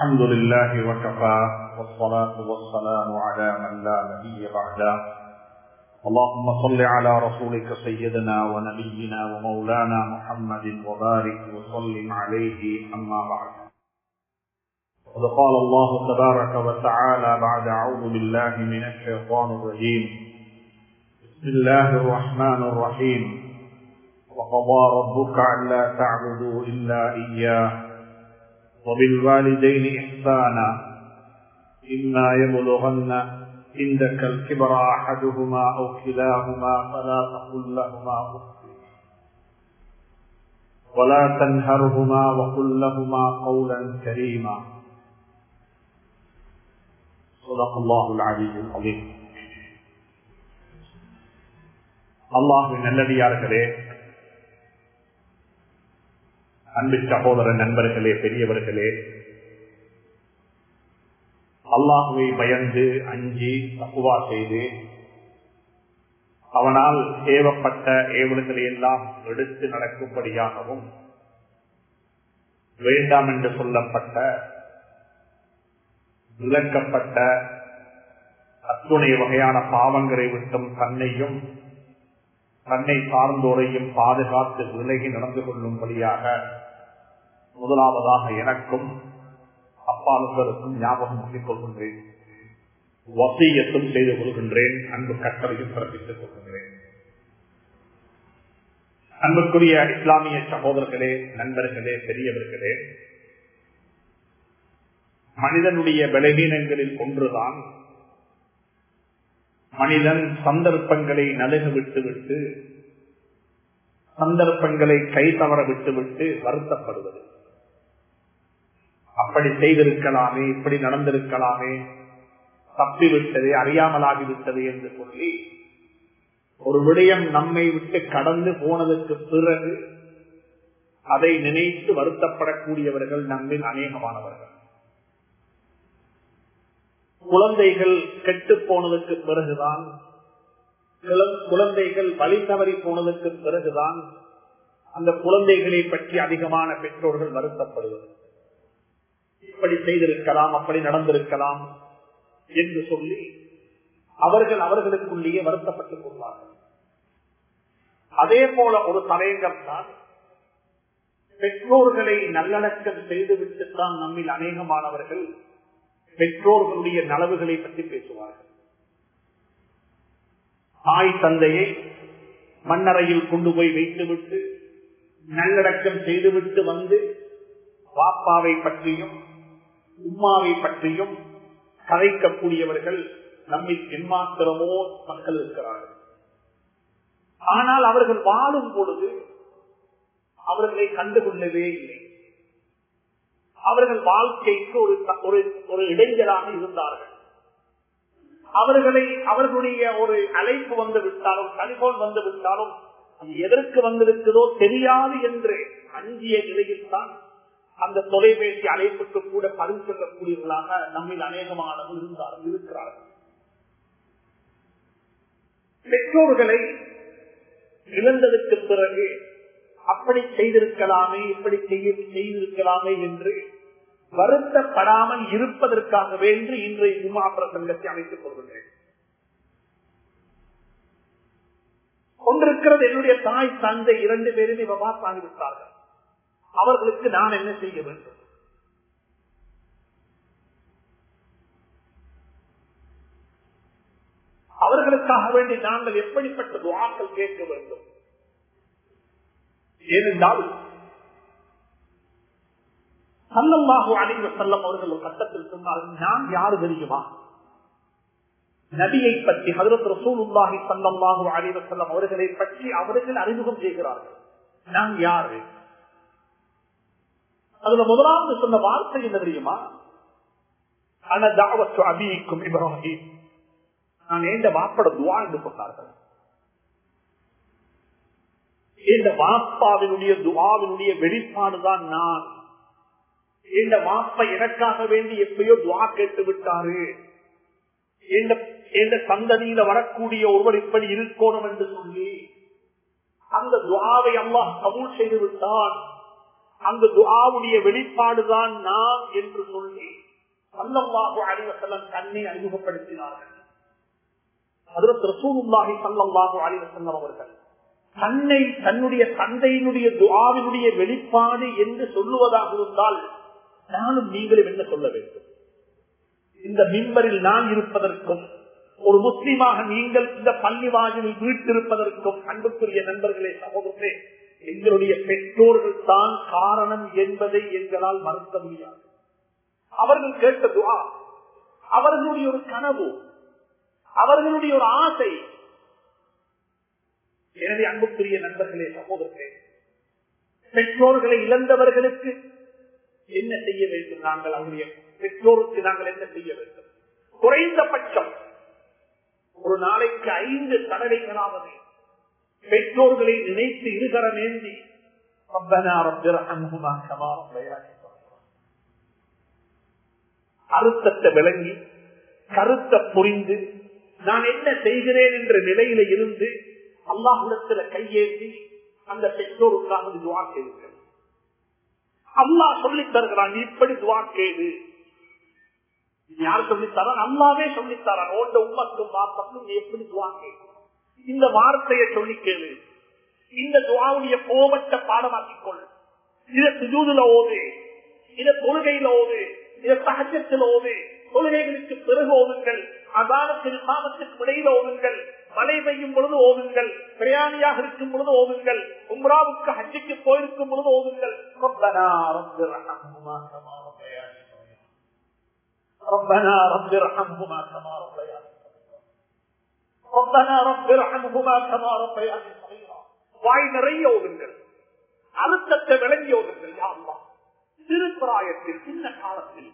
الحمد لله وكفى والصلاة والسلام على من لا نبي بعده. اللهم صل على رسولك سيدنا ونبينا ومولانا محمد وبارك وسلم عليه أما بعد. وقد قال الله تبارك وتعالى بعد أعوذ بالله من الشيطان الرجيم. بسم الله الرحمن الرحيم. وقضى ربك ألا تعبدوا إلا إياه. وبالوالدين إحسانا إما يبلغن عندك الكبر أحدهما أو كلاهما فلا تقل لهما أف ولا تنهرهما وقل لهما قولا كريما صدق الله العلي العظيم அல்லாஹின் நல்லடியார்களே அன்பு சகோதர நண்பர்களே பெரியவர்களே. அல்லாஹுவை பயந்து அஞ்சி தப்புவா செய்து அவனால் ஏவப்பட்ட ஏவல்களை எல்லாம் எடுத்து நடக்கும்படியாகவும் வேண்டாம் என்று சொல்லப்பட்ட விளக்கப்பட்ட அத்துணை வகையான பாவங்களை விட்டும் தன்னையும் தன்னை சார்ந்தோரையும் பாதுகாத்து விலகி நடந்து கொள்ளும்படியாக முதலாவதாக எனக்கும் அப்பாலுக்கும் ஞாபகம் சொல்லிக் கொள்கின்றேன். வசியத்தும் செய்து கொள்கின்றேன். அன்பு கட்டளையும் பிறப்பித்துக் கொள்கின்றேன். அன்புக்குரிய இஸ்லாமிய சகோதரர்களே நண்பர்களே பெரியவர்களே மனிதனுடைய பலவீனங்களில் ஒன்றுதான் மனிதன் சந்தர்ப்பங்களை நலுக விட்டுவிட்டு சந்தர்ப்பங்களை கை தவற விட்டுவிட்டு வருத்தப்படுவது. அப்படி செய்திருக்கலாமே இப்படி நடந்திருக்கலாமே தப்பிவிட்டது அறியாமலாகிவிட்டது என்று சொல்லி ஒரு விடயம் நம்மை விட்டு கடந்து போனதற்கு பிறகு அதை நினைத்து வருத்தப்படக்கூடியவர்கள் நம்மில் அநேகமானவர்கள். குழந்தைகள் கெட்டு போனதுக்கு பிறகுதான் குழந்தைகள் வழி தவறி போனதுக்கு பிறகுதான் அந்த குழந்தைகளை பற்றி அதிகமான பெற்றோர்கள் வருத்தப்படுவது இப்படி செய்திருக்கலாம் அப்படி நடந்திருக்கலாம் என்று சொல்லி அவர்கள் அவர்களுக்குள்ளேயே வருத்தப்பட்டுக் கொள்வார்கள். அதே போல ஒரு தலையங்கம் தான் பெற்றோர்களை நல்லடக்கம் செய்துவிட்டுத்தான் நம்மில் அநேகமானவர்கள் பெற்றோர்களுடைய நலவுகளை பற்றி பேசுவார்கள். தாய் தந்தையை மண்ணறையில் கொண்டு போய் வைத்துவிட்டு நல்லடக்கம் செய்துவிட்டு வந்து பாப்பாவை பற்றியும் உம்மாவை பற்றியும் கதைக்கக்கூடியவர்கள் நம்மை என்மாத்திரமோ மக்கள் இருக்கிறார்கள். ஆனால் அவர்கள் வாழும் பொழுது அவர்களை கண்டுகொள்ளவே இல்லை. அவர்கள் வாழ்க்கைக்கு ஒரு ஒரு இடைஞ்சலாக இருந்தார்கள். அவர்களை அவர்களுடைய ஒரு அழைப்பு வந்து விட்டாலும் டெலிபோன் வந்து விட்டாலும் அது எதற்கு வந்திருக்கிறதோ தெரியாது என்று அஞ்சிய நிலையில் தான் அந்த தொலைபேசி அழைப்புக்கு கூட பதில் சொல்லக்கூடியவர்களாக நம்மில் அநேகமானவர்கள் இருந்தார்கள் இருக்கிறார்கள். பெற்றோர்களை இழந்ததற்கு பிறகு அப்படி செய்திருக்கலாமே இப்படி செய்திருக்கலாமே என்று வருத்தப்படாமல் இருப்பதற்காக வேண்டி இன்றைய ஜுமா பிரசங்கத்தை அமைத்துக் கொள்கின்றேன். கொண்டிருக்கிறது என்னுடைய தாய் தந்தை இரண்டு பேருமே விவாசாகிவிட்டார்கள் அவர்களுக்கு நான் என்ன செய்ய வேண்டும்? அவர்களுக்காக வேண்டி நாங்கள் எப்படிப்பட்ட துவாக்கள் கேட்க வேண்டும்? ஏனென்றால் சல்லல்லாஹு அலைவ செல்லம் அவர்கள் ஒரு கட்டத்தில் சொன்னால் நான் யாரு தெரியுமா? நபியை பற்றி ஹதரத் ரசூலுல்லாஹி சல்லல்லாஹு அலைவ செல்லம் அவர்களை பற்றி அவர்கள் அறிமுகம் செய்கிறார்கள். நான் யாரு? அதுல முதலாவது சொன்ன வார்த்தை என்ன தெரியுமா? அனதாவத்து அபிக்கும் இப்ராஹிம். நான் ஏந்த வாப்பட துவா என்று சொன்னார்கள் இந்த வாப்பாவினுடைய துவாவினுடைய வெளிப்பாடுதான் நான். இந்த மாப்பா எனக்காக வேண்டி எப்பயோ துவா கேட்டு விட்டாரு. இந்த சந்ததியில வரக்கூடிய ஒருவர் இப்படி இருக்கணும் என்று சொல்லி அந்த துவாவை அல்லாஹ் கபூல் செய்து விட்டான். அந்த துவாவுடைய வெளிப்பாடுதான் நான் என்று சொல்லி சல்லல்லாஹு அலைஹி தன்னை அறிமுகப்படுத்தினார்கள். அதற்கு ரசூலுல்லாஹி ஸல்லல்லாஹு அறிவசல்லம் அவர்கள். தன்னை தன்னுடைய தந்தையினுடைய துவாவினுடைய வெளிப்பாடு என்று சொல்லுவதாக இருந்தால் நானும் நீங்களும் என்ன சொல்ல வேண்டும்? இந்த மின்பரில் நான் இருப்பதற்கும் ஒரு முஸ்லீமாக நீங்கள் இந்த பள்ளி வாயிலில் வீட்டிருப்பதற்கும் அன்புக்குரிய நண்பர்களே சகோதரே எங்களுடைய பெற்றோர்கள் தான் காரணம் என்பதை எங்களால் மறுக்க முடியாது. அவர்கள் கேட்ட துவா அவர்களுடைய ஒரு கனவு அவர்களுடைய ஒரு ஆசை எனவே அன்புக்குரிய நண்பர்களே சகோதரர்களே பெற்றோர்களை இழந்தவர்களுக்கு என்ன செய்ய வேண்டும் நாங்கள் அவருடைய பெற்றோருக்கு நாங்கள் என்ன செய்ய வேண்டும்? குறைந்தபட்சம் ஒரு நாளைக்கு ஐந்து தடவைகளாவது பெற்றோர்களை நினைத்து இருகர நேர்ந்தி அறுத்தத்தை விளங்கி கருத்தை புரிந்து நான் என்ன செய்கிறேன் என்ற நிலையில இருந்து அல்லாஹிடத்துல கையேந்தி அந்த பெற்றோருக்காக துவா கேளுங்க அல்லாஹ் சொல்லி தருகிறான் இப்படி துவா கேடு யார் சொல்லித்தரான் அல்லாவே சொல்லித்தரான் ஓண்ட உமக்கும் பாப்பக்கும் நீ எப்படி துவா கேட்கணும் இந்த வார்த்தையை சொல்லி கேளு. இந்த துவாவுடைய கோபத்தை பாடமாக்கிக்கொள் இதை இத சுஜூதுல ஓது. இத தொழுகையில ஓது. இதை சகஜத்தில் ஓது. தொழுகைகளுக்கு பிறகு ஓதுங்கள். அதான சாமத்துக்கு இடையில ஓதுங்கள். மழை பெய்யும் பொழுது ஓதுங்கள் பிரயாணியாக இருக்கும் பொழுது ஓதுங்கள் உம்ராவுக்கு ஹஜ்ஜிக்கு போயிருக்கும் பொழுது ஓதுங்கள் ربنا رب ارحمهما كما ربياني ربنا رب ارحمهما كما ربياني ربنا رب ارحمهما كما ربياني صغيرا வாய் நிறைய ஓதுங்கள் அழுத்தத்தை விளங்கி ஓதுங்கள் யாருமா சிறு பிராயத்தில் சின்ன காலத்தில்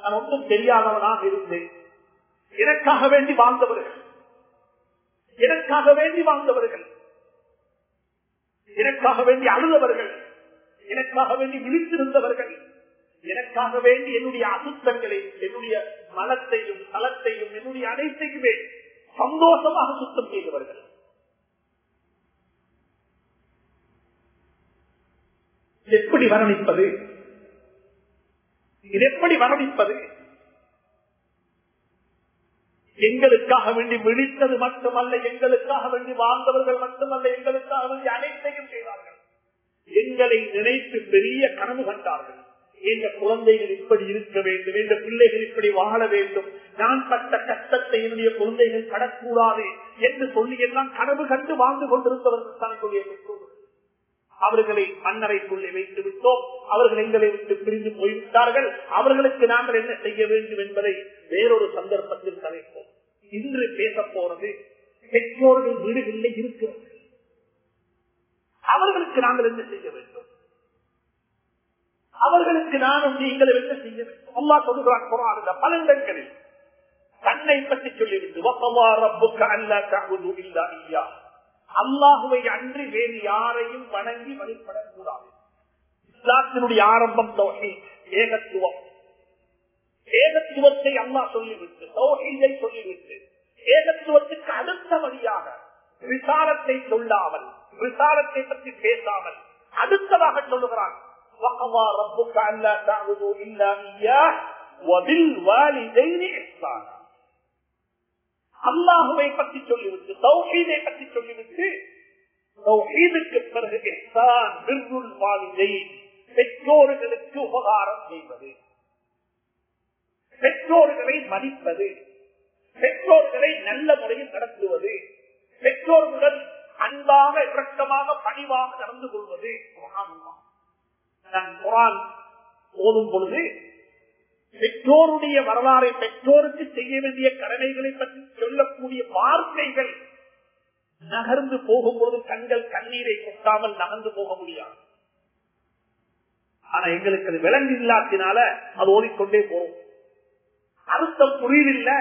நான் ஒன்றும் தெரியாதவனாக இருந்தேன் எனக்காக வேண்டி வாழ்ந்தவர்கள் எனக்காக வேண்டி வாழ்ந்தவர்கள்? எனக்காக வேண்டி அழுதவர்கள்? எனக்காக வேண்டி விழித்திருந்தவர்கள்? எனக்காக வேண்டி என்னுடைய அசுத்தங்களை என்னுடைய மனத்தையும் தளத்தையும் என்னுடைய அனைத்தையுமே சந்தோஷமாக சுத்தம் செய்தவர்கள். எப்படி வர்ணிப்பது? இது எப்படி வர்ணிப்பது? எங்களுக்காக வேண்டி விழித்தது மட்டுமல்ல எங்களுக்காக வேண்டி வாழ்ந்தவர்கள் மட்டுமல்ல எங்களுக்காக வேண்டி அனைத்தையும் செய்தார்கள். எங்களை நினைத்து பெரிய கனவு கண்டார்கள். இந்த குழந்தைகள் இப்படி இருக்க வேண்டும் இந்த பிள்ளைகள் இப்படி வாழ வேண்டும். நான் பட்ட கஷ்டத்தை என்னுடைய குழந்தைகள் கடக்கூடாது என்று சொல்லி எல்லாம் கனவு கண்டு வாழ்ந்து கொண்டிருந்தவர்கள் தான் என்னுடைய அவர்களை மன்னரைக்குள்ளே வைத்து விட்டோம். அவர்கள் எங்களை விட்டு பிரிந்து போய்விட்டார்கள். அவர்களுக்கு நாங்கள் என்ன செய்ய வேண்டும் என்பதை வேறொரு சந்தர்ப்பத்தில் கலைப்போம் இன்று பேச போறது பெற்றோர்கள் வீடுகளில் இருக்கிறது. அவர்களுக்கு நாங்கள் என்ன செய்ய வேண்டும்? அவர்களுக்கு நானும் நீங்களும் என்ன செய்ய வேண்டும்? அல்லா சொல்லுகிறான் குரான் பல இடங்களில் தன்னை பற்றி சொல்லிவிட்டு அல்லாஹுவை அன்றி வேறு யாரையும் வணங்கி வழிபடக்கூடாது. இஸ்லாத்தினுடைய ஆரம்பம் தொகை ஏகத்துவம். ஏகத்துவத்தை அம்மா சொல்லிவிட்டு சௌஹீதை சொல்லிவிட்டு ஏகத்துவத்துக்கு அடுத்த வழியாக விசாரத்தை சொல்லாமல் விசாரத்தை பற்றி பேசாமல் அடுத்ததாக சொல்லுகிறான். அல்லாஹுவை பற்றி சொல்லிவிட்டு சௌஹீதை பற்றி சொல்லிவிட்டு சௌஹீதுக்கு பிறகு பெற்றோர்களுக்கு உபகாரம் செய்வது. பெற்றோர்களை மதிப்பது பெற்றோர்களை நல்ல முறையில் நடத்துவது பெற்றோர்களுடன் அன்பாக இரக்கமாக பணிவாக நடந்து கொள்வது நான் குரான் போதும் பொழுது பெற்றோருடைய வரலாறை பெற்றோருக்கு செய்ய வேண்டிய கடமைகளை பற்றி சொல்லக்கூடிய வார்த்தைகள் நகர்ந்து போகும்பொழுது கண்கள் கண்ணீரை கொட்டாமல் நகர்ந்து போக முடியாது. ஆனா எங்களுக்கு அது விலங்கு இல்லாத்தினால அது ஓடிக்கொண்டே போகும். அர்த்தம் புரியவில்லை.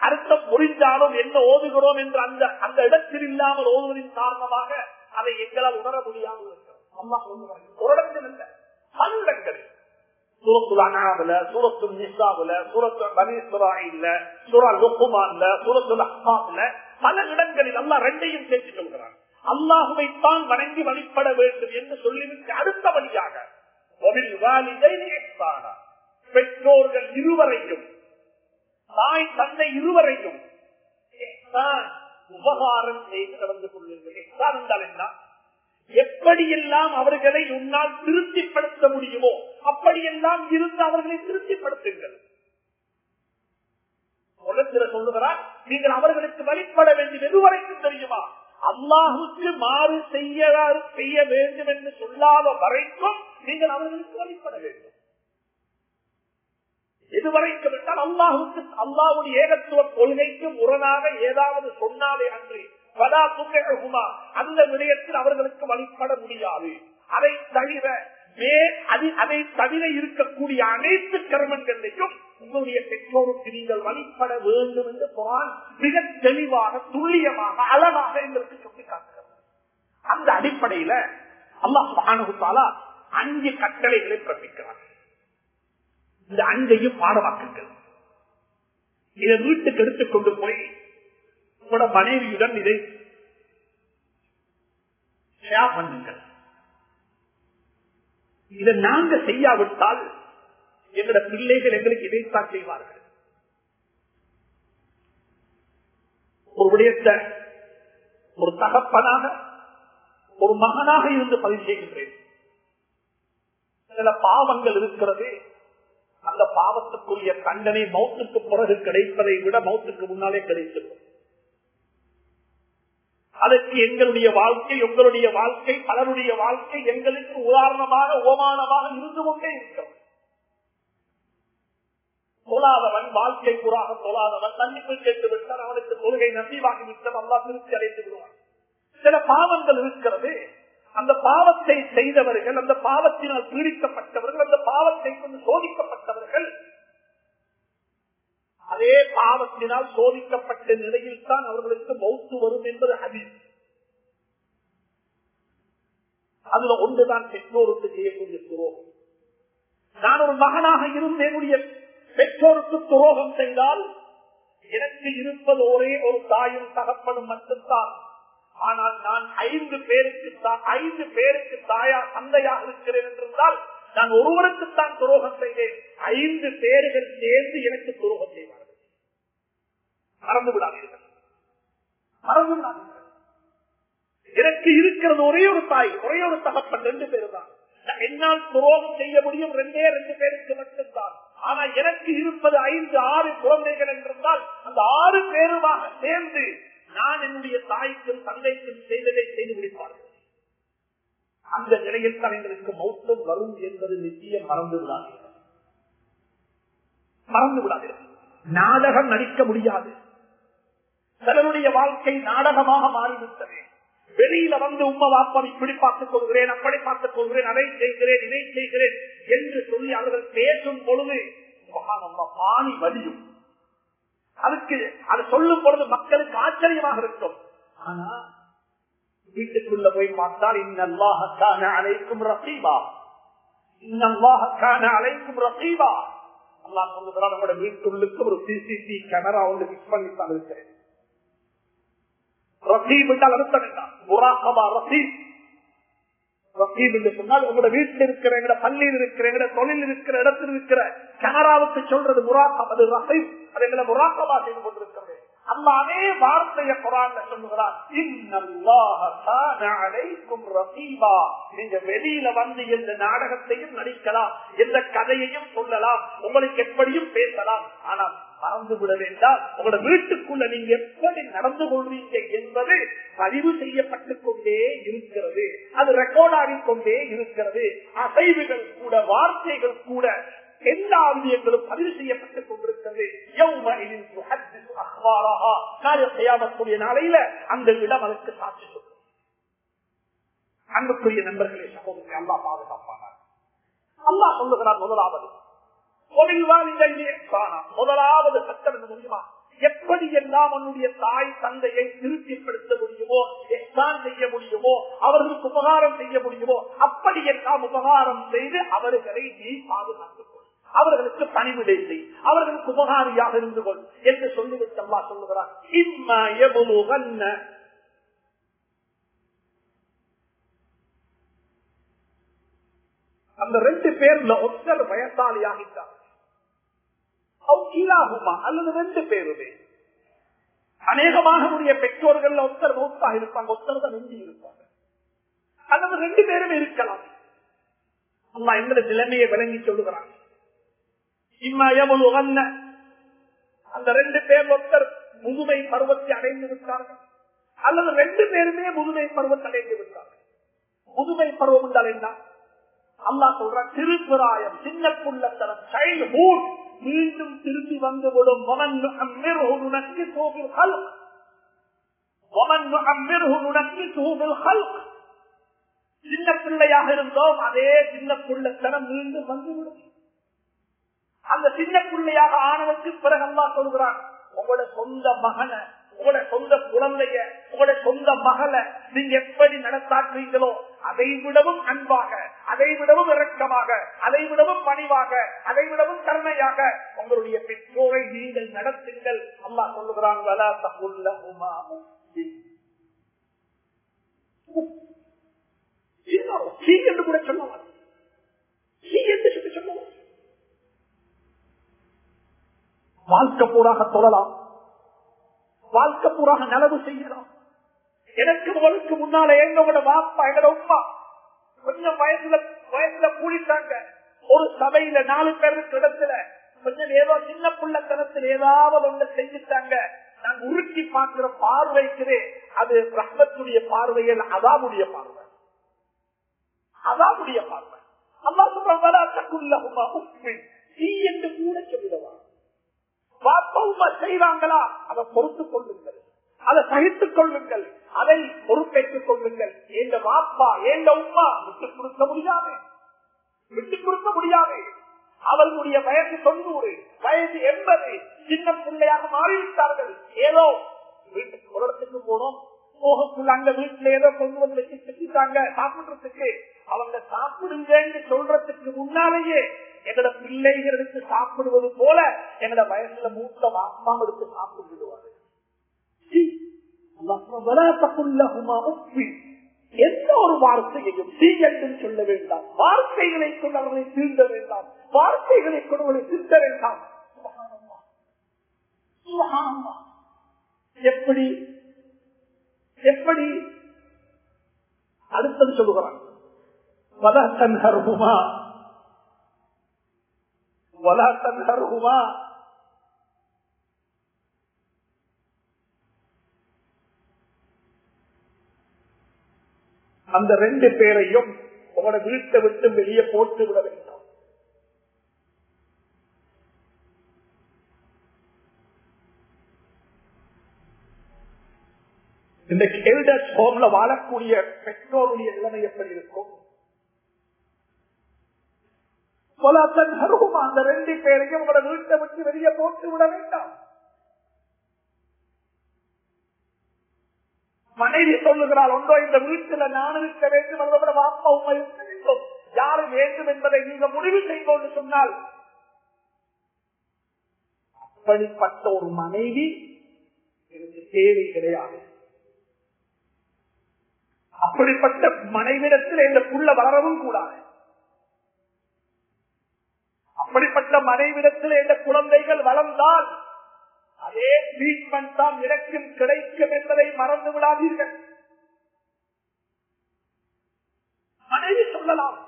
அர்த்தம் புரிந்தாலும் என்ன ஓதுகிறோம் என்று அந்த அந்த இடத்தில் இல்லாமல் ஓதுவதின் காரணமாக அதை எங்களால் உணர முடியாமல் இருக்கிறோம் அம்மா ஒரு இடத்தில் பல இடங்களில். நிசாவுல சூரத்து பல இடங்களில் அல்லா ரெண்டையும் சேர்த்து சொல்கிறான் அல்லாஹுவை தான் வணங்கி வழிபட வேண்டும் என்று சொல்லிவிட்டு அடுத்தபடியாக பெற்றோர்கள் இருவரையும் தாய் தந்தை இருவரையும் உபகாரம் செய்து நடந்து கொள்ளுங்கள். என்ன? எப்படியெல்லாம் அவர்களை உன்னால் திருப்திப்படுத்த முடியுமோ அப்படியெல்லாம் இருந்து அவர்களை திருப்திப்படுத்துங்கள். சொல்லுகிறார் நீங்கள் அவர்களுக்கு வழிபட வேண்டியது எதுவரைக்கும் தெரியுமா? அல்லாஹுக்கு மாறு செய்ய செய்ய வேண்டும் என்று சொல்லாத வரைக்கும் நீங்கள் அவர்களுக்கு வழிபட வேண்டும். இதுவரைக்கும் என்றால் அல்லாஹுக்கு அல்லாவுடைய ஏகத்துவ கொள்கைக்கு முரணாக ஏதாவது சொன்னாலே அன்றி பதா துங்ககுமா அந்த விடயத்தில் அவர்களுக்கு வழிபட முடியாது. அதை தவிர வே அதை தவிர இருக்கக்கூடிய அனைத்து கர்மங்களையும் உங்களுடைய பெற்றோருக்கு நீங்கள் வழிபட வேண்டும் என்று குரான் மிக தெளிவாக துல்லியமாக அழகாக எங்களுக்கு சுட்டிக்காட்டுகிறது அந்த அடிப்படையில அல்லாஹ் அஞ்சு கட்டளைகளை பிறப்பிக்கிறார் இந்த அஞ்சையும் பாடமாக்குங்கள். இதை வீட்டுக்கு எடுத்துக் கொண்டு போய் உங்களோட மனைவியுடன் இதை ஷேர் பண்ணுங்கள். இதை நாங்க செய்யாவிட்டால் எங்களோட பிள்ளைகள் எங்களுக்கு இதைத்தான் செய்வார்கள். ஒரு விடயத்தை ஒரு தகப்பனாக ஒரு மகனாக இருந்து பதிவு செய்கின்றேன். சில பாவங்கள் இருக்கிறது அந்த பாவத்துக்குரிய தண்டனை மௌத்துக்கு பிறகு கிடைப்பதை விட மௌத்துக்கு முன்னாலே கிடைத்திருக்கும். அதற்கு எங்களுடைய வாழ்க்கை உங்களுடைய வாழ்க்கை பலருடைய வாழ்க்கை எங்களுக்கு உதாரணமாக ஓமானமாக இருந்து கொண்டே இருக்கிறது. தொழாதவன் வாழ்க்கை புறாக தொழாதவன் தன்னிப்பு கேட்டு விட்டால் அவனுக்கு தொழுகை நம்பிவாகி விட்டால் அல்லா திருப்தி அடைந்து விடுவான். சில பாவங்கள் இருக்கிறது. அந்த பாவத்தை செய்தவர்கள் அந்த பாவத்தினால் பீடிக்கப்பட்டவர்கள் அந்த பாவத்தை கொண்டு சோதிக்கப்பட்டவர்கள் அதே பாவத்தினால் சோதிக்கப்பட்ட நிலையில் தான் அவர்களுக்கு மௌத்து வரும் என்பது அதில் அதுல ஒன்றுதான் பெற்றோருக்கு செய்யக்கூடிய துரோகம். நான் ஒரு மகனாக இருந்து என்னுடைய பெற்றோருக்கு துரோகம் செய்தால் எனக்கு இருப்பது ஒரே ஒரு தாயும் தகப்பனும் மட்டும்தான். ஆனால் நான் ஐந்து பேருக்கு ஐந்து பேருக்கு தாயா தந்தையாக இருக்கிறேன் என்றிருந்தால் நான் ஒருவருக்குத்தான் துரோகம் செய்தேன். ஐந்து பேர்கள் சேர்ந்து எனக்கு துரோகம் செய்வார்கள். மறந்து விடாதீர்கள். மறந்து விடாதீர்கள். எனக்கு இருக்கிறது ஒரே ஒரு தாய் ஒரே ஒரு தகப்பன் ரெண்டு பேரு தான் என்னால் துரோகம் செய்ய முடியும் ரெண்டே ரெண்டு பேருக்கு மட்டும்தான். ஆனா எனக்கு இருப்பது ஐந்து ஆறு குழந்தைகள் என்றிருந்தால் அந்த ஆறு பேருமாக சேர்ந்து நான் என்னுடைய தாய்க்கும் தந்தைக்கும் செய்ததை செய்து முடிப்பார்கள். அந்த நிலையில் தான் எங்களுக்கு மௌத்தம் வரும் என்பது நிச்சயம் மறந்து விடாதீர்கள். மறந்து விடாதீர்கள். நாடகம் நடிக்க முடியாது. சிலருடைய வாழ்க்கை நாடகமாக மாறிவிட்டது. வெளியில வந்து உம்ம வாப்பனை இப்படி பார்த்துக் கொள்கிறேன் அப்படி பார்த்துக் கொள்கிறேன் அதை செய்கிறேன் இதை செய்கிறேன் என்று சொல்லி அவர்கள் பேசும் பொழுது பாணி வலியும் அதுக்கு அது சொல்லும் பொழுது மக்களுக்கு ஆச்சரியமாக இருக்கும். ஆனா வீட்டுக்குள்ள போய் பார்த்தால் இன்னல்லாஹ அழைக்கும் ரசீபா இன்னல்லாஹ அழைக்கும் ரசீபா அல்லா சொல்லுகிறான் நம்மளோட வீட்டுள்ளுக்கு ஒரு சிசிடி கேமரா ஒன்று பிக்ஸ் பண்ணித்தான் இருக்கிறேன் ரசீப் என்றால் அர்த்தம் என்ன முராசபா ரசீப் ரசீப் என்று சொன்னால் உங்களோட வீட்டில் இருக்கிற எங்க பள்ளியில் இருக்கிற எங்க தொழில் இருக்கிற இடத்தில் இருக்கிற கேமராவுக்கு சொல்றது முராக்கம் அது ரசீப் அது எங்களை முராக்கமா செய்து கொண்டிருக்கிறது. அல்லாவே வார்த்தைய வார்த்தையை குரான் சொல்லுகிறார் நீங்க வெளியில வந்து எந்த நாடகத்தையும் நடிக்கலாம் எந்த கதையையும் சொல்லலாம் உங்களுக்கு எப்படியும் பேசலாம். ஆனால் மறந்து விட வேண்டாம். உங்களோட வீட்டுக்குள்ள நீங்க எப்படி நடந்து கொள்வீங்க என்பது பதிவு செய்யப்பட்டுக் கொண்டே இருக்கிறது. அது ரெக்கார்ட் ஆகிக்கொண்டே இருக்கிறது. அசைவுகள் கூட வார்த்தைகள் கூட எல்லா விஷயங்களும் பதிவு செய்யப்பட்டுக் கொண்டிருக்கிறது. யௌமஇதின் நாளையில அந்த இடம் அதற்கு சாட்சி சொல்லும் அன்புக்குரிய நண்பர்களே சகோதரி அல்லா பாதுகாப்பானார். அல்லா சொல்லுகிறார் முதலாவது முதலாவது சட்டம் என்ன முடியுமா எப்படி எல்லாம் உன்னுடைய தாய் தந்தையை திருப்திப்படுத்த முடியுமோ எக்ஸாம் செய்ய முடியுமோ அவர்களுக்கு உபகாரம் செய்ய முடியுமோ அப்படி எல்லாம் உபகாரம் செய்து அவர்களை நீ பாதுகாத்துக் கொள். அவர்களுக்கு பணிவிடை செய். அவர்களுக்கு உபகாரியாக இருந்து கொள் என்று சொல்லிவிட்டு அம்மா சொல்லுகிறார் இம்மா எவ்வளவு அந்த ரெண்டு பேர்ல ஒத்தர் வயசாளி ஆகிட்டார் அல்லது ரெண்டு பேருமே? அநேகமாக உடைய பெற்றோர்கள் ஒத்தர் மௌத்தாக இருப்பாங்க ஒத்தர் தான் நெஞ்சி இருப்பாங்க. அல்லது ரெண்டு பேருமே இருக்கலாம். அம்மா எந்த நிலைமையை விளங்கி சொல்லுகிறாங்க இம்மயமுல் அந்த ரெண்டு பேர் ஒருத்தர் முதுமை பருவத்தை அடைந்து விட்டார்கள். அல்லது ரெண்டு பேருமே முதுமை பருவத்தை அடைந்து விட்டார்கள். முதுமை பருவம் என்றால் என்ன? அல்லா சொல்ற திருப்பிராயம் சின்ன புள்ளத்தனம் சைல்ட்ஹுட் மீண்டும் திரும்பி வந்துவிடும். சின்ன பிள்ளையாக இருந்தோம். அதே சின்ன புள்ளத்தனம் மீண்டும் வந்துவிடும். அந்த சின்ன பிள்ளையாக ஆனதுக்கு பிறகு அல்லா சொல்கிறான் உங்களோட சொந்த மகனை உங்களோட சொந்த குழந்தைய உங்களோட சொந்த மகளை நீங்க எப்படி நடத்தாக்குறீங்களோ அதை விடவும் அன்பாக அதை விடவும் இரக்கமாக அதை விடவும் பணிவாக அதை விடவும் கருணையாக உங்களுடைய பெற்றோரை நீங்கள் நடத்துங்கள். அல்லா சொல்லுகிறான் என்று கூட சொல்லுவாங்க என்று வாழ்க்கை பூராக தொழலாம். வாழ்க்கை பூராக நலவு செய்யலாம். எனக்கு உங்களுக்கு முன்னால எங்களோட வாப்பா எங்களோட உப்பா கொஞ்சம் வயசுல வயசுல கூடிட்டாங்க. ஒரு சபையில நாலு பேருக்கு இடத்துல கொஞ்சம் ஏதோ சின்ன புள்ளத்தனத்தில் ஏதாவது ஒன்று செஞ்சுட்டாங்க நான் உருக்கி பார்க்கிற பார்வைக்கிறே அது ரஹ்மத்துடைய பார்வையில் அதாவுடைய பார்வை. அதாவுடைய பார்வை. அம்மா சொல்றாங்க என்று கூட சொல்லிடுவாங்க வாப்பா செய்வாங்களா? அதை பொறுத்துக் கொள்ளுங்கள். அதை சகித்துக் கொள்ளுங்கள். அதை பொறுப்பேற்றுக் கொள்ளுங்கள். எந்த மாப்பா எந்த உமா விட்டுக் கொடுக்க முடியாது. விட்டுக் கொடுக்க முடியாது. அவர்களுடைய வயசு தொண்ணூறு வயசு எண்பது சின்ன பிள்ளையாக மாறிவிட்டார்கள். ஏதோ வீட்டுக்கு ஒரு இடத்துக்கு போனோம். போகக்குள்ள அங்க வீட்டுல ஏதோ கொண்டு வந்து வச்சு திட்டாங்க சாப்பிடுறதுக்கு. அவங்க சாப்பிடுங்கன்னு சொல்றதுக்கு முன்னாலேயே எங்களோட பிள்ளைகளுக்கு சாப்பிடுவது போல எங்களோட வயசுல மூத்த அம்மா எடுத்து சாப்பிட்டு எந்த ஒரு வார்த்தையையும் தீ என்று சொல்ல வேண்டாம். வார்த்தைகளை கொண்டு அவர்களை தீண்ட வேண்டாம். வார்த்தைகளை கொண்டு அவர்களை திருத்த வேண்டாம். எப்படி? எப்படி? அடுத்தது சொல்லுகிறான். வலா தன்ஹர்ஹுமா. வலா தன்ஹர்ஹுமா. அந்த ரெண்டு பேரையும் உங்களோட வீட்டை விட்டு வெளியே போட்டு விட வேண்டாம். இன்றைக்கு எல்டர்ஸ் ஹோம்ல வாழக்கூடிய பெற்றோருடைய நிலைமை எப்படி இருக்கும்? அந்த ரெண்டு பேரையும் உங்களோட வீட்டை விட்டு வெளியே போட்டு விட வேண்டாம். மனைவி சொல்லுகிறாள் ஒன்றோ இந்த வீட்டில் நான் இருக்க வேண்டும் அல்லது வாப்பா உண்மை இருக்க வேண்டும். யாரு வேண்டும் என்பதை நீங்க முடிவு செய்வோம்னு சொன்னால் அப்படிப்பட்ட ஒரு மனைவி எனக்கு தேவை கிடையாது. அப்படிப்பட்ட மனைவிடத்தில் இந்த புள்ள வளரவும் கூடாது. அப்படிப்பட்ட மனைவிடத்தில் இந்த குழந்தைகள் வளர்ந்தால் அதே ட்ரீட்மெண்ட் தான் எனக்கும் கிடைக்கும் என்பதை மறந்து விடாதீர்கள். மனைவி சொல்லலாம்.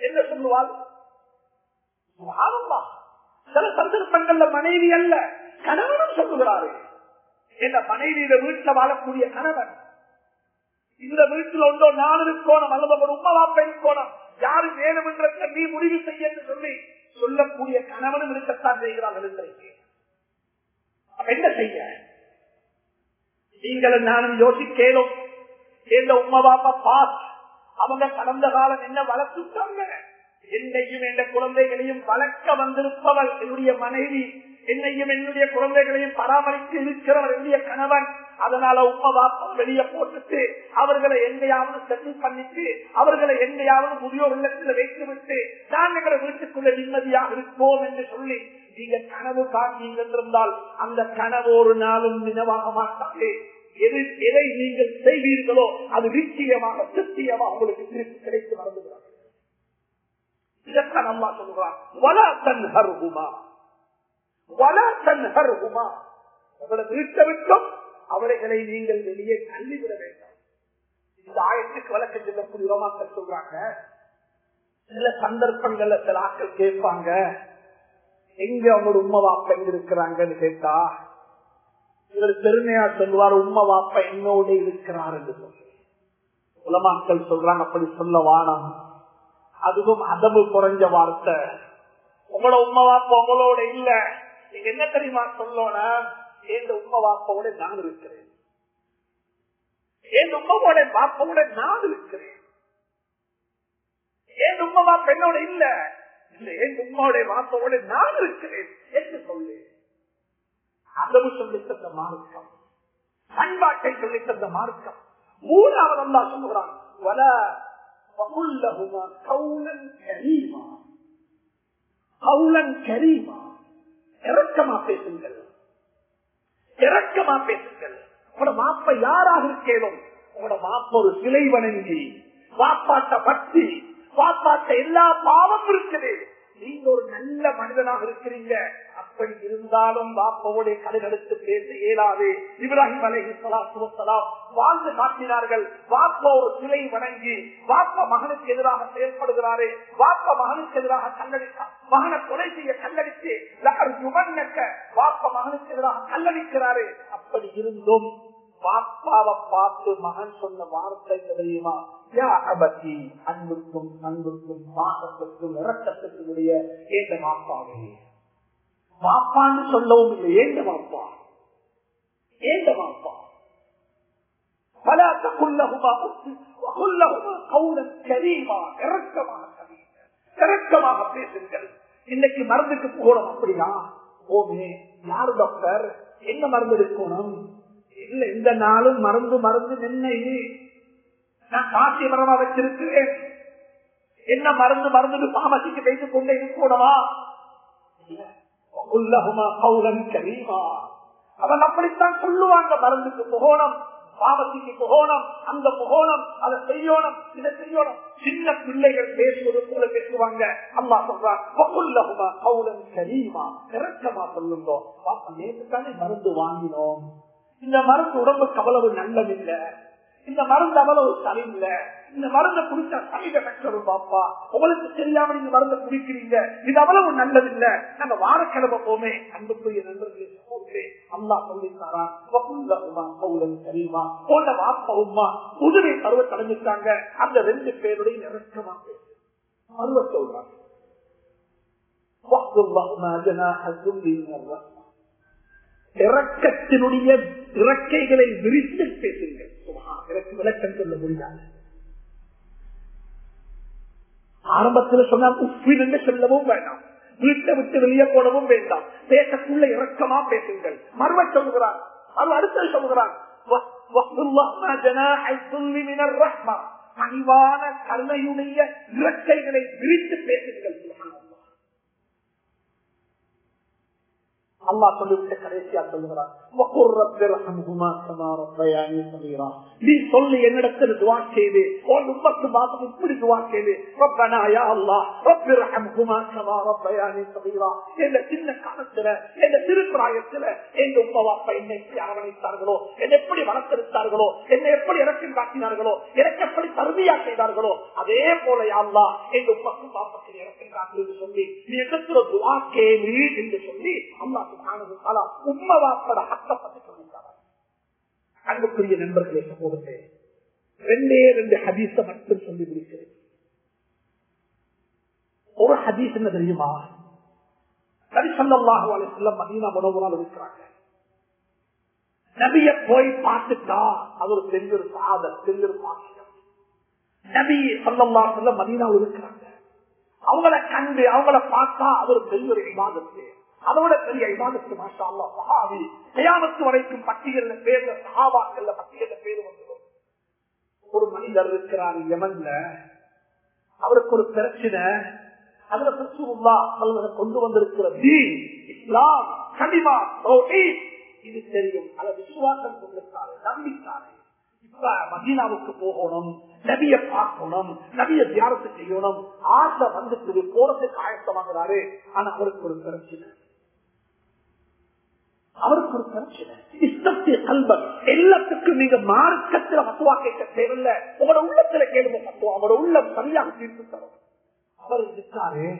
என்ன சொல்லுவாள்? சில சந்தர்ப்பங்கள்ல மனைவி அல்ல கணவனும் சொல்லுகிறாரு. இந்த மனைவி இந்த வீட்டில் வாழக்கூடிய கணவன்? இந்த வீட்டில் ஒன்றோ நாலு கோணம் அல்லது ஒரு உண்மவாப்ப கோணம் யாரு வேணும் என்ற நீ முடிவு செய்ய என்று சொல்லி சொல்லக்கூடிய கணவனும் இருக்கத்தான் செய்கிறார்கள் இன்றைக்கு. என்ன செய்ய? நீங்களும் நானும் யோசிக்கேனும். எந்த உமா பாப்பா பாஸ். அவங்க கடந்த காலம் என்ன வளர்த்துட்டாங்க? என்னையும் எந்த குழந்தைகளையும் வளர்க்க வந்திருப்பவர் என்னுடைய மனைவி. என்னையும் என்னுடைய குழந்தைகளையும் பராமரித்து இருக்கிறவர் என்னுடைய கணவன். அதனால உமா பாப்பா வெளியே போட்டுட்டு அவர்களை எங்கேயாவது செட்டில் பண்ணிட்டு அவர்களை எங்கேயாவது முதியோர் இல்லத்தில் வைத்து விட்டு நான் எங்களை வீட்டுக்குள்ள நிம்மதியாக இருப்போம் என்று சொல்லி நீங்க கனவு காண்பீங்க என்றிருந்தால் அந்த கனவு ஒரு நாளும் நினைவாக மாட்டாது. எது எதை நீங்கள் செய்வீர்களோ அது நிச்சயமாக சத்தியமாக உங்களுக்கு திருப்பி கிடைத்து நடந்துகிறார்கள் இதற்கான அம்மா சொல்லுகிறான் வலா தன்ஹர்ஹுமா. வலா தன்ஹர்ஹுமா. உங்களை வீட்டை விட்டும் அவர்களை நீங்கள் வெளியே தள்ளிவிட வேண்டாம். இந்த ஆயத்துக்கு வழக்கு செல்லக்கூடிய உலமாக்கள் சொல்றாங்க. சில சந்தர்ப்பங்கள்ல சில ஆட்கள் கேட்பாங்க. எங்க அவங்களோட உண்மை வாப்ப எங்க இருக்கிறாங்கன்னு கேட்டா இவர் பெருமையா சொல்லுவார் உண்மை வாப்ப என்னோட இருக்கிறார் என்று சொல்லி. உலமாக்கள் சொல்றாங்க அப்படி சொல்ல வானம். அதுவும் அதவு குறைஞ்ச வார்த்தை. உங்களோட உண்மை வாப்ப உங்களோட இல்ல. நீங்க என்ன தெரியுமா சொல்லணும் எந்த உண்மை வாப்போட நான் இருக்கிறேன்? என் உமாவோட வாப்போட நான் இருக்கிறேன்? என் உண்மை வாப்ப என்னோட இல்ல? இல்ல என் உண்மையோட நான் இருக்கிறேன் என்று சொல்லு அதவு சொல்லி தந்த மார்க்கம். பண்பாட்டை சொல்லி தந்த மார்க்கம். மூணாவது அல்லா சொல்லுகிறான் வல வகுல்லஹுமா கவுலன் கரீமா. கவுலன் கரீமா. இறக்கமா பேசுங்கள். இறக்கமா பேசுங்கள். உங்களோட மாப்ப யாராக இருக்கேனும்? உங்களோட மாப்ப ஒரு சிலை வணங்கி வாப்பாட்ட பக்தி வாப்பாட்ட எல்லா பாவம் இருக்குது. நீங்க ஒரு நல்ல மனிதனாக இருக்கிறீங்க. அப்படி இருந்தாலும் வாப்பவோட கடுகடுத்து பேச இயலாது. இப்ராஹிம் அலஹி சலாத்துலாம் வாழ்ந்து காட்டினார்கள். வாப்ப ஒரு சிலை வணங்கி வாப்ப மகனுக்கு எதிராக செயல்படுகிறாரே. வாப்ப மகனுக்கு எதிராக கல்லடித்தார் மகனை கொலை செய்ய கல்லடித்து வாப்ப மகனுக்கு எதிராக கல்லடிக்கிறாரே. அப்படி இருந்தும் பாப்பாவை பார்த்து மகன் சொன்ன வார்த்தை தெரியுமா? யா அன்புக்கும் அன்புக்கும் பாசத்துக்கும் இறக்கத்துக்கும் உடைய ஏந்த மாப்பாவே. மாப்பான்னு சொல்லவும் இல்லை ஏந்த மாப்பா? ஏந்த மாப்பா? இறக்கமாக பேசுங்கள். இன்னைக்கு மருந்துக்கு போகணும் அப்படியா? ஓமே யாரு டாக்டர்? என்ன மருந்து எடுக்கணும்? இல்ல இந்த நாளும் மருந்து மருந்து நின்னை நான் காசி மரமா வச்சிருக்கிறேன். என்ன மருந்து மருந்து பாமசிக்கு வைத்துக் கொண்டே இருக்கணுமா? கரீமா. அவன் அப்படித்தான் சொல்லுவாங்க மருந்துக்கு புகோணம் பாவத்திக்கு புகோணம் அந்த புகோணம் அதை செய்யணும் இதை செய்யணும். சின்ன பிள்ளைகள் பேசுவது போல பேசுவாங்க. அம்மா சொல்றாங்க கவுலன் கரீமா. இறக்கமா சொல்லுங்க. பாப்பா நேற்று தானே மருந்து வாங்கினோம். இந்த மருந்து உடம்புக்கு அவ்வளவு நல்லதில்லை. இந்த மருந்து அவ்வளவு சரியில்ல இந்த மருந்தை குடிச்சா சமீப கஷ்டம் பாப்பா. உங்களுக்கு தெரியாம நீங்க மருந்தை குடிக்கிறீங்க. இது அவ்வளவு நல்லது நல்லதில்ல. நம்ம வாரக்கிழமை போமே. அன்புக்குரிய நண்பர்களே அம்மா சொல்லித்தாரா? தெரியுமா போல வாப்பா உமா புதுமை பருவ தலைஞ்சிட்டாங்க அந்த ரெண்டு பேருடைய நெருக்கமா பேசு பருவ சொல்றாங்க இறக்கத்தினுடைய இறக்கைகளை விரித்து பேசுங்கள். எனக்கு விளக்கம் சொல்ல முடியாது ஆரம்பத்தில் சொன்னால் உப்பின் என்று சொல்லவும் வேண்டாம். வீட்டை விட்டு வெளியே போடவும் வேண்டாம். பேசக்குள்ள இறக்கமா பேசுங்கள். மறுவ சொல்லுகிறார். அது அடுத்தது சொல்லுகிறார். பணிவான கருணையுடைய இறக்கைகளை விரித்து பேசுங்கள் அல்லா சொல்லிவிட்டு கடைசியா சொல்லுகிறார். நீ சொல்லி என்னிடத்தில் துவா செய்து உன் உம்மத்து மாதம் இப்படி துவா செய்து ரப்பனாயா அல்லா ரப்பிர் ஹம்ஹுமா கமா ரப்பயானி என்ற சின்ன காலத்துல என்ற திருப்பிராயத்துல எங்க உம்ம வாப்பா என்னை எப்படி அரவணைத்தார்களோ என்னை எப்படி வளர்த்தெடுத்தார்களோ என்னை எப்படி இறக்கம் காட்டினார்களோ எனக்கு எப்படி தருமையா செய்தார்களோ அதே போல யாழ்லா எங்க உம்மக்கும் பாப்பத்தில் இறக்கம் காட்டு சொல்லி நீ இடத்துல துவா கேளு என்று சொல்லி அல்லாஹ் சுகானது உம்ம வாப்பட ஹத்தப்பட்டு சொல்லிட்டார் அன்புக்குரிய நண்பர்களே சகோதரே ரெண்டே ரெண்டு ஹதீச மட்டும் சொல்லி முடிக்கிறேன். ஒரு ஹதீஸ் என்ன தெரியுமா? கரிசல்லாஹு அலிஸ்லம் மதீனா முடவுனால் இருக்கிறாங்க. நபிய போய் பார்த்துட்டா அது ஒரு பெரிய ஒரு சாத பெரிய ஒரு பாக்கியம். நபி சல்லல்லா சொல்ல மதீனாவில் இருக்கிறாங்க. அவங்கள கண்டு அவங்கள பார்த்தா அது ஒரு பெரிய ஒரு விவாதத்து அதோட பெரிய விவாதத்து மாஷா அல்லா சஹாவி கயாமத்து வரைக்கும் பட்டியல்ல பேர்ல சஹாபாக்கள்ல பட்டியல்ல பேர் வந்துடும். ஒரு மனிதர் இருக்கிறார் யமன்ல. அவருக்கு ஒரு பிரச்சனை. அதுல கிறிஸ்துவா அவர்களை கொண்டு வந்திருக்கிற தீன் இஸ்லாம் கனிமா இது தெரியும். அதை விசுவாசம் கொண்டிருக்காரு நம்பித்தாரு. இப்ப மதீனாவுக்கு போகணும் நபிய பார்க்கணும் நபிய தியானத்தை செய்யணும். ஆசை வந்துட்டு போறதுக்கு ஆயத்தமாகிறாரு. ஆனா அவருக்கு ஒரு பிரச்சனை. அவருக்கு ஒரு பிரச்சனை. இஷ்டத்திய கல்வம் எல்லாத்துக்கும் நீங்க மார்க்கத்துல மத்துவா கேட்க தேவையில்ல. உங்களோட உள்ளத்துல கேளுங்க பத்துவா அவரோட உள்ளம் சரியாக தீர்ப்பு தரும். அவர் இருக்காரு.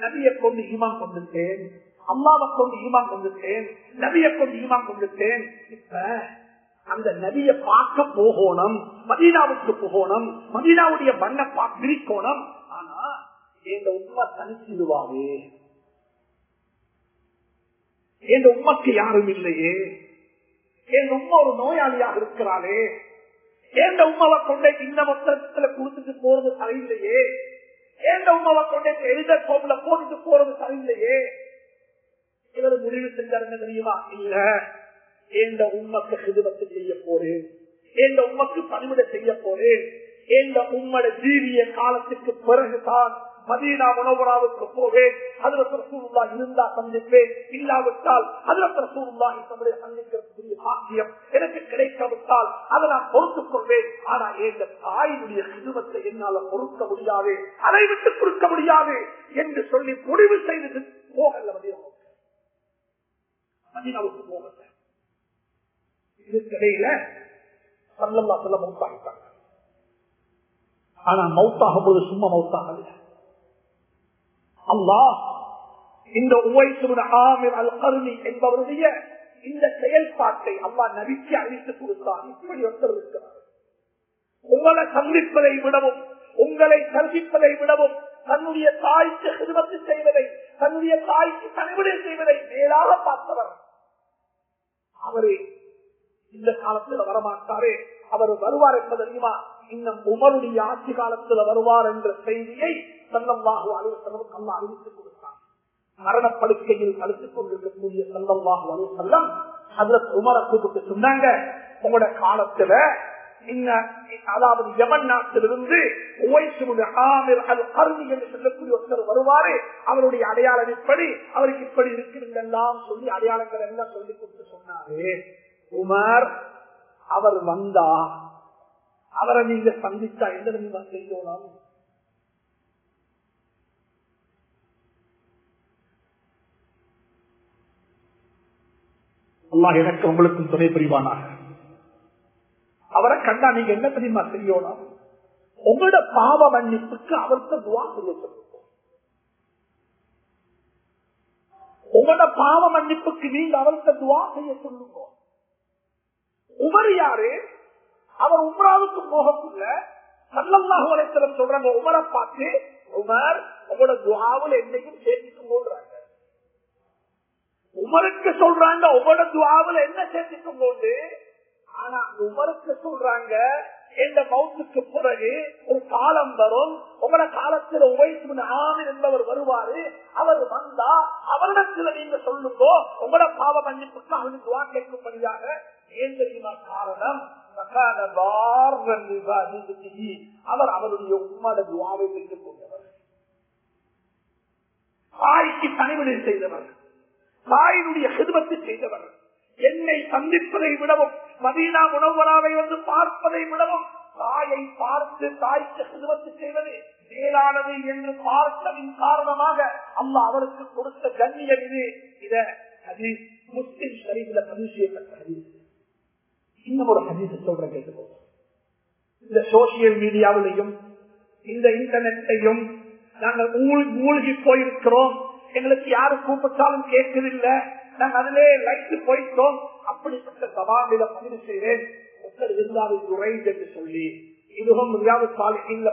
நதியை கொண்டு ஈமான் கொண்டுட்டேன் அம்மாவை கொண்டு ஈமான் கொண்டுட்டேன் நதியை கொண்டு ஈமான் கொண்டுட்டேன் இப்ப அந்த நதியை பார்க்க போகணும். மதீனாவுக்கு போகணும். மதீனாவுடைய மண்ணை பிரிக்கணும். ஆனா எங்க உண்மை தனிச்சிடுவாரு என் உண்மைக்கு யாரும் இல்லையே. என் உண்மை ஒரு நோயாளியாக இருக்கிறாளே. எந்த உண்மாவை கொண்டே இந்த மொத்தத்துல கொடுத்துட்டு போறது சரியில்லையே. எந்த உண்மாவை கொண்டே எழுத கோவில போட்டுட்டு போறது சரியில்லையே. இவர் முடிவு செஞ்சாருங்க தெரியுமா? இல்ல. எந்த உண்மைக்கு சிதுவத்தை செய்ய போறேன். எந்த உண்மைக்கு பணிவிட செய்ய போறேன். எந்த உம்மட ஜீவிய காலத்துக்கு பிறகுதான் மதீனா மனோபராவுக்கு போவேன் அதுல ரசூலுல்லா இருந்தா சந்திப்பேன். இல்லாவிட்டால் அதுல ரசூலுல்லா தமிழை சந்திக்கிறதுக்குரிய பாக்கியம் எனக்கு கிடைக்காவிட்டால் அதை நான் பொறுத்துக் கொள்வேன். ஆனா எங்க தாயினுடைய சிறுவத்தை என்னால பொறுக்க முடியாது அதை விட்டு கொடுக்க முடியாது என்று சொல்லி முடிவு செய்து போகல மதீனாவுக்கு மதீனாவுக்கு போகல. இதுக்கிடையில சல்லல்லா சொல்ல மௌத்தாகிட்டாங்க. ஆனா மௌத்தாகும் போது சும்மா மௌத்தாகல. அல்லாஹ் இந்த ஆமிர் அல் கருணி என்பவருடைய இந்த செயல்பாட்டை அல்லா நபிக்கு அறிவித்து கொடுத்தான். இப்படி ஒருத்தர் உங்களை சந்திப்பதை விடவும் உங்களை சந்திப்பதை விடவும் தன்னுடைய தாய்க்கு சிறுமத்து செய்வதை தன்னுடைய தாய்க்கு கனிவிடை செய்வதை மேலாக பார்த்தவர். அவரு இந்த காலத்துல வரமாட்டாரே அவர் வருவார் என்பது தெரியுமா? இன்னும் உமருடைய ஆட்சி காலத்துல வருவார் என்ற செய்தியை சல்லம்வாகு அலுவலம் அல்ல அறிவித்துக் கொடுத்தார் மரணப்படுக்கையில் அழுத்துக் கொண்டிருக்கக்கூடிய சல்லம்வாகு அலுவலம் அதுல உமர கூப்பிட்டு சொன்னாங்க உங்களோட காலத்துல அதாவது யமன் நாட்டிலிருந்து சொல்லக்கூடிய ஒருத்தர் வருவாரு. அவருடைய அடையாளம் இப்படி அவருக்கு இப்படி இருக்கிறதெல்லாம் சொல்லி அடையாளங்கள் எல்லாம் சொல்லி கொடுத்து சொன்னாரு. உமர் அவர் வந்தா அவரை நீங்க சந்தித்தா என்ன நீங்க செய்யலாம் அல்லாஹ் எனக்கு உங்களுக்கும் துணை புரிவானாக. அவரை கண்டா நீங்க என்ன தெரியுமா செய்யணும் உங்களோட பாவ மன்னிப்புக்கு அவருக்கு துவா செய்ய சொல்லுங்க உங்களோட பாவ மன்னிப்புக்கு நீங்க அவருக்கு துவா செய்ய சொல்லுங்க உமர் யாரு? அவர் உமராவுக்கு போகக்குள்ள நல்லதாக அலைஹிஸ்ஸலாம் சொல்றாங்க உமரை பார்த்து உமர் உங்களோட துவாவில் என்னையும் சேர்த்துக்கும் போடுறாங்க உமருக்கு சொல்றாங்க உமட துவாவில் என்ன சேர்த்துக்கும் போது ஆனா உமருக்கு சொல்றாங்க எந்த மவுத்துக்கு பிறகு ஒரு காலம் வரும். உங்களோட காலத்தில் உபயசு ஆமின் என்பவர் வருவாரு. அவர் வந்தா அவரிடத்துல நீங்க சொல்லுங்கோ. உங்களோட பாவ மன்னிப்புக்கு அவனுக்கு துவா கேட்கும்படியாக ஏன் தெரியுமா காரணம்? அவர் அவருடைய உம்மட துவாவை பெற்றுக் கொண்டவர் தாய்க்கு பணிவிடை செய்தவர். தாயினுடைய சிறுமத்தை செய்தவர். என்னை சந்திப்பதை விடவும் மதீனா உணவராவை வந்து பார்ப்பதை விடவும் தாயை பார்த்து தாய்க்கு சிறுமத்து செய்வது மேலானது என்று பார்த்ததின் காரணமாக அம்மா அவருக்கு கொடுத்த கண்ணியம் இது. இத ஹதீஸ் முஸ்லிம் ஷரீஃப்ல பதிவு செய்யப்பட்ட ஹதீஸ். இன்னும் ஒரு ஹதீஸ் சொல்ற கேட்டுக்கோ இந்த சோசியல் மீடியாவிலையும் இந்த இன்டர்நெட்டையும் நாங்கள் மூழ்கி போயிருக்கிறோம். எங்களுக்கு யாரு கூப்பிட்டாலும் கேட்கவில்லை. நாங்க அதிலே லைட்டு போயிட்டோம். அப்படிப்பட்ட சவாலில பதிவு செய்தேன் என்று சொல்லி இதுவும் ரியாது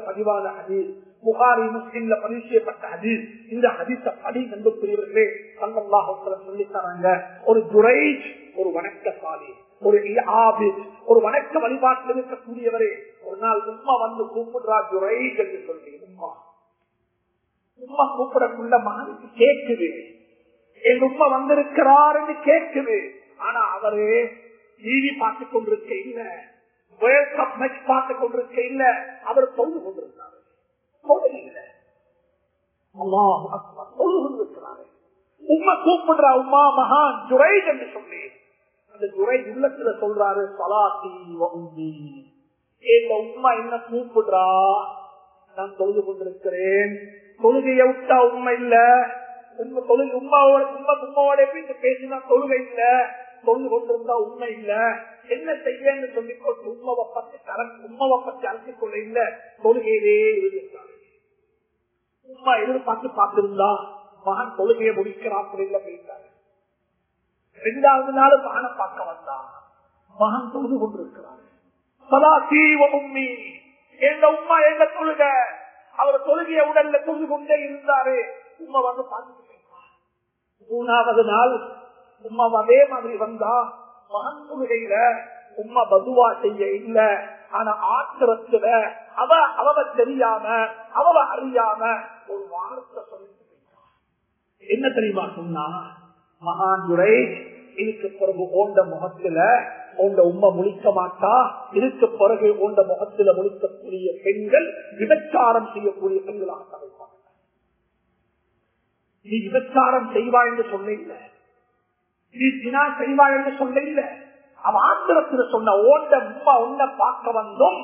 பதிவான ஹதீஸ். புகாரி முஸ்லிம்ல பதிவு செய்யப்பட்ட ஹதீஸ். இந்த ஹதீஸ படி கண்டுபிடிவர்களே சல்லல்லாஹு சொல்லி தராங்க. ஒரு துரைஜ் ஒரு வணக்கசாலி ஒரு ஒரு வணக்க வழிபாட்டில் இருக்கக்கூடியவரே. ஒரு நாள் உம்மா வந்து கூப்பிடுறா துரைஜ் என்று சொல்லி உம்மா. உம்மா கூப்பிடக்குள்ள மகனுக்கு கேட்குது எங்க உம்மா வந்திருக்கிறாருன்னு கேட்குது ஆனா அவரு டிவி பார்த்து கொண்டிருக்க இல்ல. வேர்ல்ட் கப் மேட்ச் பார்த்து கொண்டிருக்க இல்ல. அவர் தொழுது கொண்டிருந்தார் தொழில் இல்ல. தொழுது கொண்டிருக்கிறாரு. உம்மா கூப்பிடுறா உமா மகான் ஜுரை என்று சொல்லி. அந்த ஜுரை உள்ளத்துல சொல்றாரு சலாத்தி வங்கி எங்க உமா என்ன கூப்பிடுறா? நான் தொழுது கொண்டிருக்கிறேன். தொழுகைய விட்டா உண்மை இல்ல. உண்மை தொழுகை உமாவோட உண்மை உமாவோட எப்படி பேசினா தொழுகை இல்ல. தொழுது கொண்டிருந்தா உண்மை இல்ல. என்ன செய்யன்னு சொல்லி கொண்டு உண்மவை பத்தி கரண்ட் உண்மவை பத்தி அழைத்துக் கொள்ள இல்ல. தொழுகையிலே இருந்தாரு எதிர்பார்த்து பார்த்திருந்தா மகன் தொழுகையை முடிக்கிறான் அப்படின்னு போயிட்டாரு. ரெண்டாவது நாள் மகனை பார்க்க வந்தான். மகன் தொழுது கொண்டிருக்கிறார். சதா தீவ உம்மி. எங்க உமா எங்க தொழுகை? அவர் தொழுகிய உடல்ல தொழுது கொண்டே இருந்தாரு உமா வந்து பார்த்துட்டு மூணாவது நாள் உமா அதே மாதிரி வந்தா மகன் தொழுகையில உமா பதுவா செய்ய இல்ல. ஆனா ஆத்திரத்துல அவ அவ தெரியாம அவ அறியாம ஒரு வார்த்தை சொல்லிட்டு என்ன தெரியுமா சொன்னா? மகான் துரை இதுக்கு பிறகு ஓண்ட முகத்துல ஓண்ட உண்மை முழிக்க மாட்டா. இதுக்கு பிறகு ஓண்ட முகத்துல முழிக்கக்கூடிய பெண்கள் விபச்சாரம் செய்யக்கூடிய பெண்களாக தவிர்ப்பாங்க. நீ விபச்சாரம் செய்வா என்று சொல்ல இல்லை நீ தினா செய்வா என்று சொல்ல இல்ல அவன் ஆத்திரத்தில் சொன்ன ஓண்ட உண்மை உன்னை பார்க்க வந்தோம்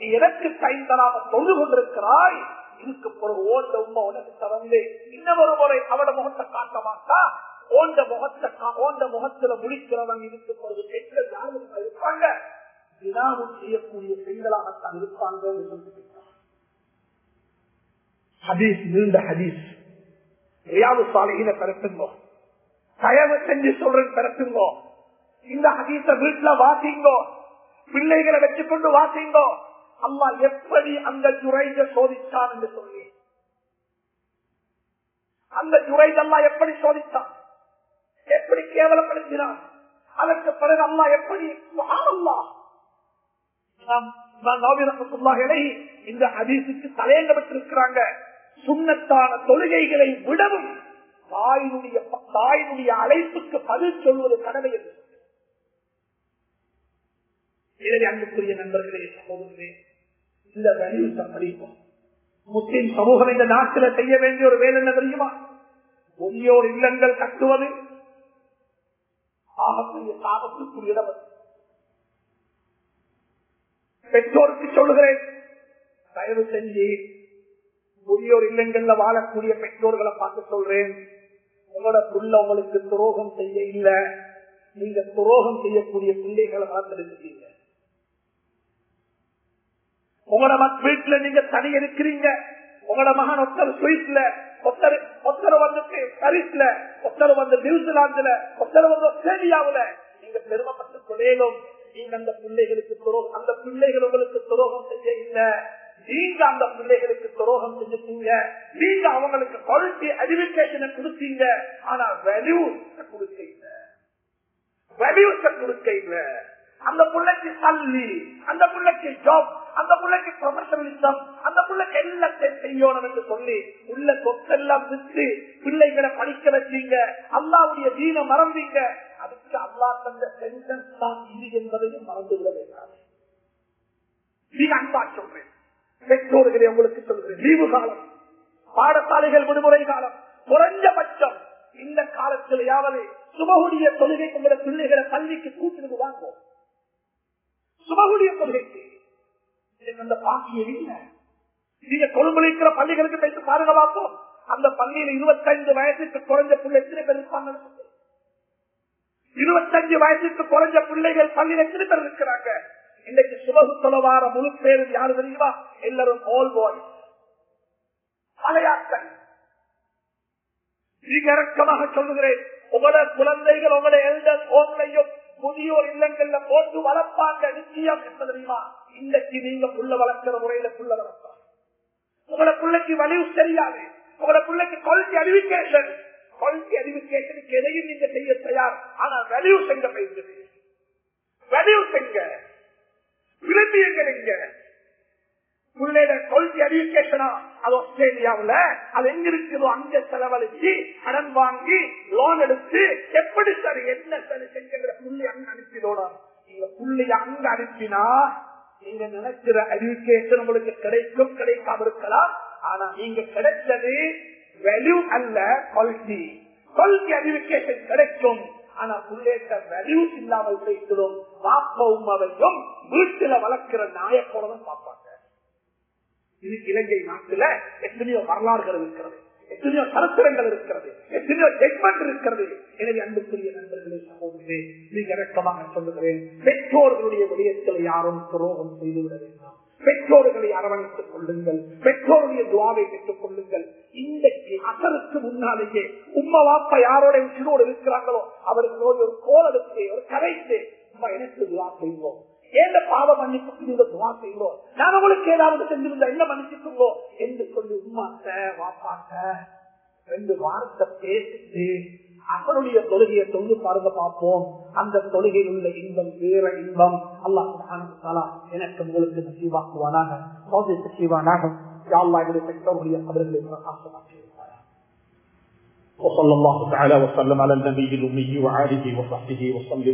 நீ எனக்கு கை தராம தொழுது கொண்டிருக்கிறாய். இதுக்கு பிறகு ஓண்ட உண்மை உனக்கு தவந்து இன்னொரு முறை அவட முகத்தை காட்ட மாட்டா. ஓண்ட முகத்தை ஓண்ட முகத்துல முடிக்கிறவன் இதுக்கு பிறகு பெண்கள் இருப்பாங்க வினாவும் செய்யக்கூடிய பெண்களாகத்தான் இருப்பாங்க என்று ஹதீஸ் நீண்ட ஹதீஸ். ரியாது சாலையில பிறப்புங்கோ தயவு செஞ்சு சொல்றேன் பிறப்புங்கோ இந்த ஹதீச வீட்டுல வாசிங்கோ. பிள்ளைகளை வச்சுக்கொண்டு வாசிங்கோ. அம்மா எப்படி அந்த ஜுரைஜ சோதித்தான் என்று சொல்லி. அந்த ஜுரைஜல்லா எப்படி சோதித்தான் எப்படி கேவலப்படுத்தினான்? அதற்கு பிறகு அல்லா எப்படி? இந்த அதிசுக்கு தலையங்கப்பட்டிருக்கிறாங்க. சுண்ணத்தான தொழுகைகளை விடவும் தாயினுடைய தாயினுடைய அழைப்புக்கு பதில் சொல்வது கடமை என்று இதனை அன்புக்குரிய நண்பர்களே சகோதரே இந்த வலியுறுத்த படிப்போம். முஸ்லிம் சமூகம் இந்த நாட்டில் செய்ய வேண்டிய ஒரு வேலை என்ன தெரியுமா? முதியோர் இல்லங்கள் கட்டுவது ஆகக்கூடிய சாபத்துக்குரிய பெற்றோருக்கு சொல்லுகிறேன் தயவு செஞ்சு முதியோர் இல்லங்கள்ல வாழக்கூடிய பெற்றோர்களை பார்த்து சொல்றேன். உங்களோட புள்ள உங்களுக்கு துரோகம் செய்ய இல்ல. நீங்க துரோகம் செய்யக்கூடிய பிள்ளைகளை வளர்த்திருக்கீங்க உங்களோட வீட்டுல நீங்க தனி இருக்கிறீங்க உங்களோட மகன் ஒத்தர் ஸ்வீட்ல ஒத்தர் ஒத்தர் வந்துட்டு பரிஸ்ல ஒத்தர் வந்து நியூசிலாந்துல ஒத்தர் வந்து ஆஸ்திரேலியாவுல. நீங்க பெருமைப்பட்டுக் கொள்ளேனும். நீங்க அந்த பிள்ளைகளுக்கு துரோகம் அந்த பிள்ளைகள் உங்களுக்கு துரோகம் செய்ய இல்ல. நீங்க அந்த பிள்ளைகளுக்கு துரோகம் செஞ்சுட்டீங்க. நீங்க அவங்களுக்கு குவாலிட்டி எஜுகேஷனை கொடுத்தீங்க. ஆனா வேல்யூ கொடுக்க இல்ல வேல்யூஸ கொடுக்க இல்ல அந்த பிள்ளைக்கு தள்ளி அந்த பிள்ளைக்கு ஜாப் அந்த பிள்ளைக்கு ப்ரொஃபஷனலிசம் அந்த பிள்ளைக்கு எல்லாத்தையும் செய்யணும் என்று சொல்லி உள்ள சொத்தெல்லாம் விட்டு பிள்ளைகளை படிக்க வச்சீங்க அல்லாவுடைய தீன மறந்தீங்க. அதுக்கு அல்லா தந்த சென்டென்ஸ் தான் இது என்பதையும் மறந்து விட வேண்டாம். நீங்க அன்பா சொல்றேன். பெற்றோர்களை உங்களுக்கு சொல்றேன். லீவு காலம் பாடசாலைகள் விடுமுறை காலம் குறைஞ்சபட்சம் இந்த காலத்திலேயாவது சுபகுடைய தொழுகை உங்களோட பிள்ளைகளை பள்ளிக்கு கூட்டு சுபகுடைய கொள்கைக்கு அந்த பாக்கியம் இல்லை நீங்க கொழும்புல பள்ளிகளுக்கு பேசி பாருங்க பார்ப்போம் அந்த பள்ளியில இருபத்தஞ்சு வயசுக்கு குறைஞ்ச பிள்ளை எத்தனை பேர் இருப்பாங்க? இருபத்தஞ்சு வயசுக்கு குறைஞ்ச பிள்ளைகள் பள்ளியில் எத்தனை பேர் இருக்கிறாங்க? இன்னைக்கு சுபகு தொலைவார முழு பேரும் யாரு தெரியுமா? எல்லாரும் ஆல் பாய் பழையாக்கள் மிக இறக்கமாக சொல்லுகிறேன். உங்களோட குழந்தைகள் உங்களோட எல்டர் ஓங்களையும் முதியோர் இல்லங்கள்ல போட்டு வளர்ப்பாங்க நிச்சயம் என்ன தெரியுமா? இன்னைக்கு நீங்க புள்ள வளர்க்கிற முறையில புள்ள வளர்ப்பாங்க. உங்களோட பிள்ளைக்கு வலிவு தெரியாது. உங்களோட பிள்ளைக்கு குவாலிட்டி அறிவிக்கேஷன் குவாலிட்டி அறிவிக்கேஷனுக்கு எதையும் நீங்க செய்ய தயார். ஆனா வலிவு செங்க போயிருந்தது வலிவு செங்க. விரும்பியங்க நீங்க. பிள்ளைட குவாலிட்டி எஜுகேஷனா அது ஆஸ்திரேலியாவுல. அது எங்க இருக்குதோ அங்க செலவழிச்சு கடன் வாங்கி லோன் எடுத்து எப்படி சார் என்ன சார் செஞ்ச புள்ளி அங்க அனுப்பிடோட நீங்க புள்ளி அங்க அனுப்பினா நீங்க நினைக்கிற எஜுகேஷன் உங்களுக்கு கிடைக்கும் கிடைக்காம இருக்கலாம். ஆனா நீங்க கிடைச்சது வேல்யூ அல்ல குவாலிட்டி குவாலிட்டி எஜுகேஷன் கிடைக்கும். ஆனா புள்ளேட்ட வெல்யூ இல்லாமல் பேசிடும் பாப்ப உமாவையும் வீட்டுல வளர்க்கிற நாயக்கோடதான் பார்ப்பாங்க. இது இலங்கை நாட்டுல எத்தனையோ வரலாறுகள் இருக்கிறது. எத்தனையோ சரித்திரங்கள் இருக்கிறது. எத்தனையோ ஜெக்மெண்ட் இருக்கிறது. எனவே அன்புக்குரிய நண்பர்களே சகோதரே மிக இறக்கமாக சொல்லுகிறேன் பெற்றோர்களுடைய விடயத்தில் யாரும் துரோகம் செய்துவிட வேண்டாம். பெற்றோர்களை அரவணைத்துக் கொள்ளுங்கள். பெற்றோருடைய துவாவை பெற்றுக் கொள்ளுங்கள். இன்றைக்கு அசருக்கு முன்னாலேயே உம்மா வாப்பா யாரோட உச்சினோடு இருக்கிறாங்களோ அவர்களோடு ஒரு கோலடுத்து ஒரு கரைத்து நம்ம எனக்கு துவா செய்வோம். ஏந்த பாவ மன்னிப்புக்கு நீங்க துவா செய்வோம் நான் உங்களுக்கு ஏதாவது செஞ்சிருந்தா என்ன மன்னிச்சுக்கோங்க என்று சொல்லி உமாட்ட வாப்பாட்ட ரெண்டு வாரத்தை பேசிட்டு அவருடைய தொழுகையை தொழுது பாருங்க பார்ப்போம் அந்த தொழுகையில் உள்ள இன்பம் வேற இன்பம் அல்லாஹ் எனக்கு உங்களுக்கு நசீவாக்குவானாக சோதை செய்வானாக யாழ்லாவுடைய பெற்றோருடைய அவர்களை பிரகாசமாக்கி وصلى الله تعالى وسلم على النبي الأمي وآله وصحبه وسلم